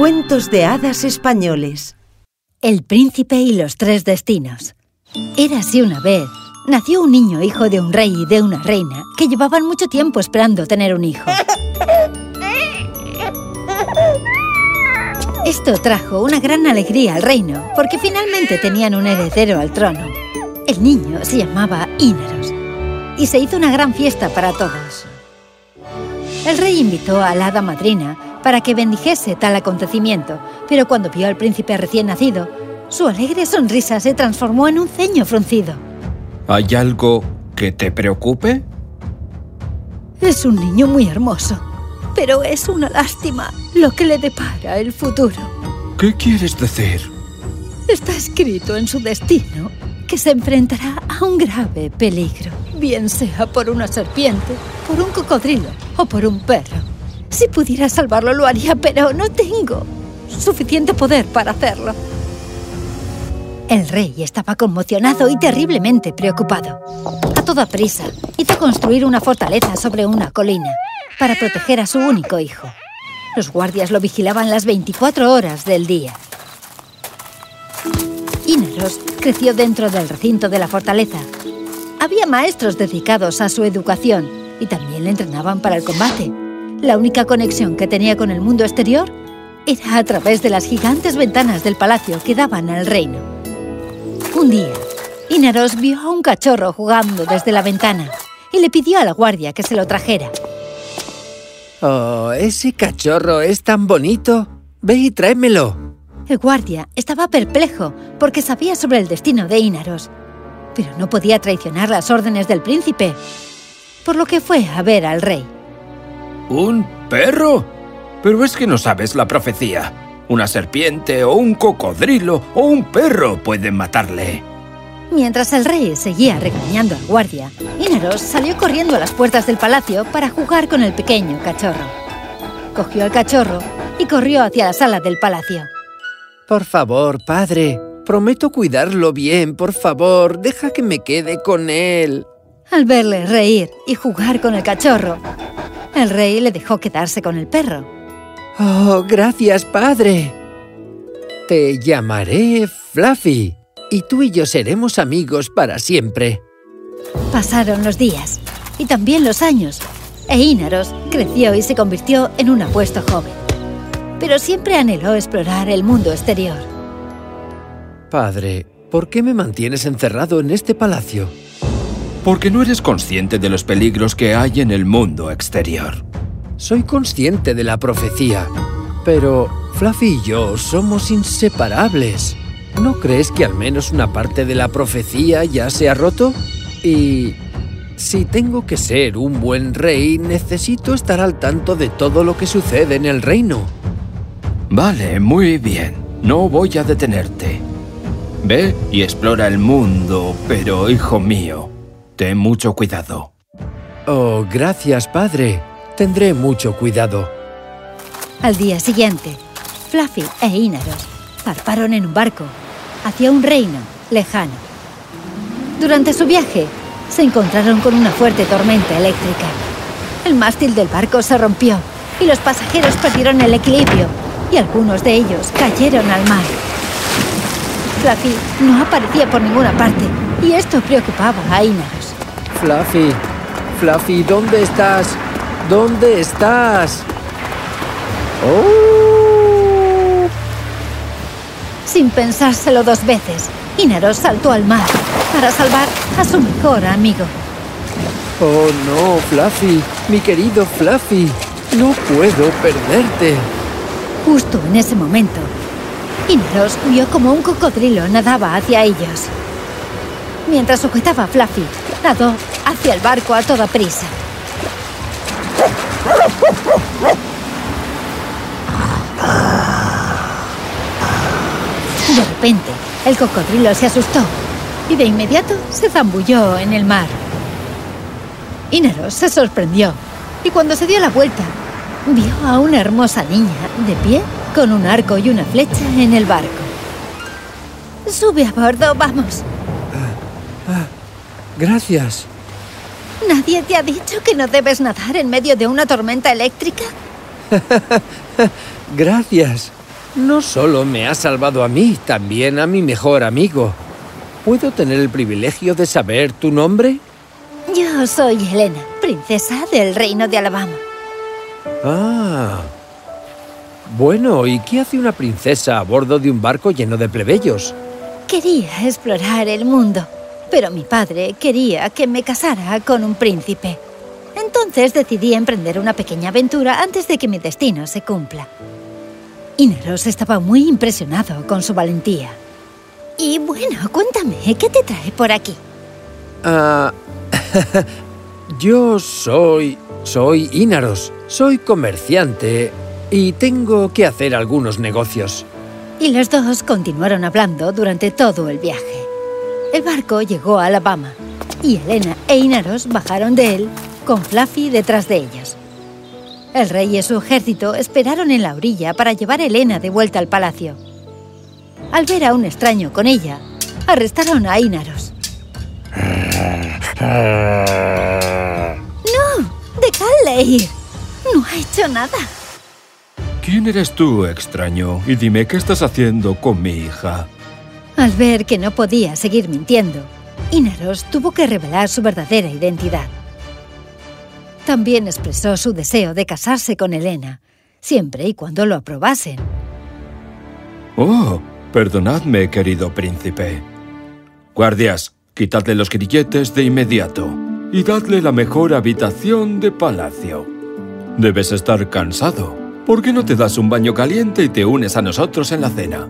Cuentos de hadas españoles. El príncipe y los tres destinos. Era así una vez. Nació un niño hijo de un rey y de una reina que llevaban mucho tiempo esperando tener un hijo. Esto trajo una gran alegría al reino porque finalmente tenían un heredero al trono. El niño se llamaba Ínaros y se hizo una gran fiesta para todos. El rey invitó a la hada madrina para que bendijese tal acontecimiento, pero cuando vio al príncipe recién nacido, su alegre sonrisa se transformó en un ceño fruncido. ¿Hay algo que te preocupe? Es un niño muy hermoso, pero es una lástima lo que le depara el futuro. ¿Qué quieres decir? Está escrito en su destino que se enfrentará a un grave peligro, bien sea por una serpiente, por un cocodrilo o por un perro. Si pudiera salvarlo lo haría, pero no tengo suficiente poder para hacerlo. El rey estaba conmocionado y terriblemente preocupado. A toda prisa, hizo construir una fortaleza sobre una colina para proteger a su único hijo. Los guardias lo vigilaban las 24 horas del día. Inaros creció dentro del recinto de la fortaleza. Había maestros dedicados a su educación y también le entrenaban para el combate. La única conexión que tenía con el mundo exterior era a través de las gigantes ventanas del palacio que daban al reino. Un día, Inaros vio a un cachorro jugando desde la ventana y le pidió a la guardia que se lo trajera. Oh, ese cachorro es tan bonito. Ve y tráemelo. El guardia estaba perplejo porque sabía sobre el destino de Inaros, pero no podía traicionar las órdenes del príncipe, por lo que fue a ver al rey. ¿Un perro? Pero es que no sabes la profecía. Una serpiente o un cocodrilo o un perro pueden matarle. Mientras el rey seguía regañando al guardia, Inaros salió corriendo a las puertas del palacio para jugar con el pequeño cachorro. Cogió al cachorro y corrió hacia la sala del palacio. Por favor, padre, prometo cuidarlo bien, por favor, deja que me quede con él. Al verle reír y jugar con el cachorro, el rey le dejó quedarse con el perro. Oh, gracias, padre. Te llamaré Fluffy y tú y yo seremos amigos para siempre. Pasaron los días y también los años, e Inaros creció y se convirtió en un apuesto joven. Pero siempre anheló explorar el mundo exterior. Padre, ¿por qué me mantienes encerrado en este palacio? Porque no eres consciente de los peligros que hay en el mundo exterior. Soy consciente de la profecía, pero Fluffy y yo somos inseparables. ¿No crees que al menos una parte de la profecía ya se ha roto? Y si tengo que ser un buen rey, necesito estar al tanto de todo lo que sucede en el reino. Vale, muy bien. No voy a detenerte. Ve y explora el mundo, pero, hijo mío, ten mucho cuidado. Oh, gracias, padre. Tendré mucho cuidado. Al día siguiente, Fluffy e Inaros zarparon en un barco hacia un reino lejano. Durante su viaje, se encontraron con una fuerte tormenta eléctrica. El mástil del barco se rompió y los pasajeros perdieron el equilibrio y algunos de ellos cayeron al mar. Fluffy no aparecía por ninguna parte y esto preocupaba a Inaros. Fluffy, Fluffy, ¿dónde estás? ¿Dónde estás? ¡Oh! Sin pensárselo dos veces, Inaros saltó al mar para salvar a su mejor amigo. ¡Oh no, Fluffy! ¡Mi querido Fluffy! ¡No puedo perderte! Justo en ese momento, Inaros vio como un cocodrilo nadaba hacia ellos. Mientras sujetaba a Fluffy, nadó hacia el barco a toda prisa. De repente, el cocodrilo se asustó y de inmediato se zambulló en el mar. Inaros se sorprendió y cuando se dio la vuelta, vio a una hermosa niña de pie con un arco y una flecha en el barco. Sube a bordo, vamos. Gracias. ¿Nadie te ha dicho que no debes nadar en medio de una tormenta eléctrica? Gracias. No solo me ha salvado a mí, también a mi mejor amigo. ¿Puedo tener el privilegio de saber tu nombre? Yo soy Elena, princesa del reino de Alabama. Ah. Bueno, ¿y qué hace una princesa a bordo de un barco lleno de plebeyos? Quería explorar el mundo, pero mi padre quería que me casara con un príncipe. Entonces decidí emprender una pequeña aventura antes de que mi destino se cumpla. Inaros estaba muy impresionado con su valentía. Y bueno, cuéntame, ¿qué te trae por aquí? Ah, yo soy... soy Inaros. Soy comerciante y tengo que hacer algunos negocios. Y los dos continuaron hablando durante todo el viaje. El barco llegó a Alabama y Elena e Inaros bajaron de él con Fluffy detrás de ellos. El rey y su ejército esperaron en la orilla para llevar a Elena de vuelta al palacio. Al ver a un extraño con ella, arrestaron a Inaros. ¡No! ¡Dejadle ir! No ha hecho nada. ¿Quién eres tú, extraño? Y dime qué estás haciendo con mi hija. Al ver que no podía seguir mintiendo, Inaros tuvo que revelar su verdadera identidad. También expresó su deseo de casarse con Elena, siempre y cuando lo aprobasen. Oh, perdonadme, querido príncipe. Guardias, quitadle los grilletes de inmediato y dadle la mejor habitación de palacio. Debes estar cansado. ¿Por qué no te das un baño caliente y te unes a nosotros en la cena?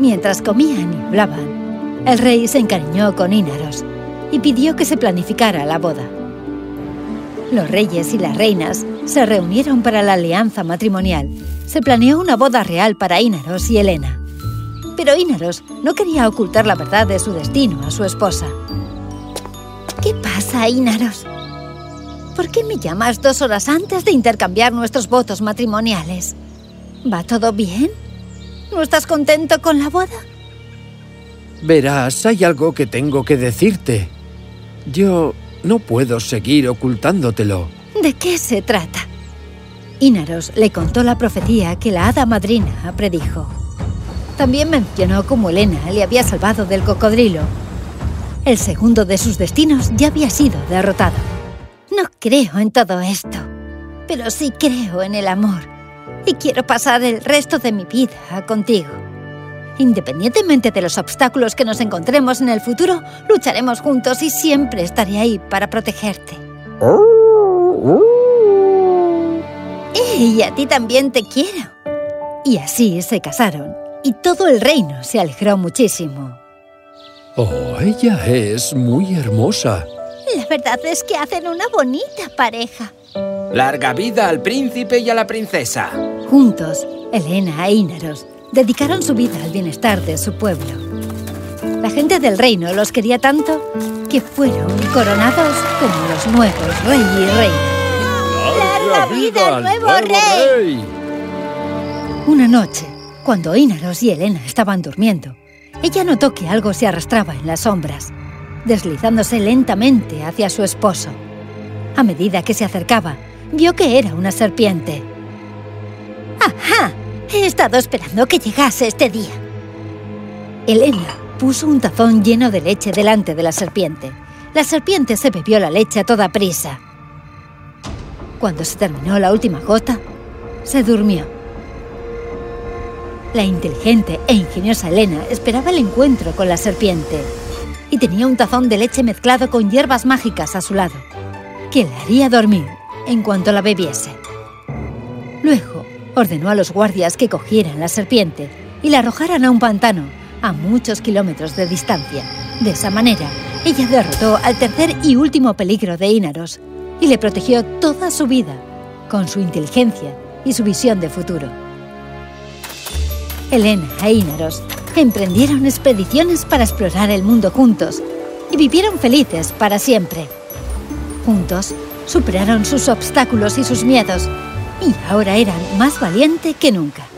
Mientras comían y hablaban, el rey se encariñó con Ínaros y pidió que se planificara la boda. Los reyes y las reinas se reunieron para la alianza matrimonial. Se planeó una boda real para Ínaros y Helena. Pero Ínaros no quería ocultar la verdad de su destino a su esposa. ¿Qué pasa, Ínaros? ¿Por qué me llamas dos horas antes de intercambiar nuestros votos matrimoniales? ¿Va todo bien? ¿No estás contento con la boda? Verás, hay algo que tengo que decirte. Yo no puedo seguir ocultándotelo. ¿De qué se trata? Ínaros le contó la profecía que la hada madrina predijo. También mencionó cómo Elena le había salvado del cocodrilo. El segundo de sus destinos ya había sido derrotado. No creo en todo esto, pero sí creo en el amor y quiero pasar el resto de mi vida contigo. Independientemente de los obstáculos que nos encontremos en el futuro, lucharemos juntos y siempre estaré ahí para protegerte. Y a ti también te quiero. Y así se casaron, y todo el reino se alegró muchísimo. Oh, ella es muy hermosa. La verdad es que hacen una bonita pareja. Larga vida al príncipe y a la princesa. Juntos, Elena e Ínaros dedicaron su vida al bienestar de su pueblo. La gente del reino los quería tanto que fueron coronados como los nuevos rey y reina. ¡Larga vida al nuevo, rey! Una noche, cuando Ínaros y Elena estaban durmiendo, ella notó que algo se arrastraba en las sombras, deslizándose lentamente hacia su esposo. A medida que se acercaba, vio que era una serpiente. ¡Ajá! He estado esperando que llegase este día. Elena puso un tazón lleno de leche delante de la serpiente. La serpiente se bebió la leche a toda prisa. Cuando se terminó la última gota, se durmió. La inteligente e ingeniosa Elena esperaba el encuentro con la serpiente y tenía un tazón de leche mezclado con hierbas mágicas a su lado, que la haría dormir en cuanto la bebiese. Luego ordenó a los guardias que cogieran la serpiente y la arrojaran a un pantano a muchos kilómetros de distancia. De esa manera, ella derrotó al tercer y último peligro de Ínaros y le protegió toda su vida con su inteligencia y su visión de futuro. Elena e Ínaros emprendieron expediciones para explorar el mundo juntos y vivieron felices para siempre. Juntos superaron sus obstáculos y sus miedos y ahora eran más valientes que nunca.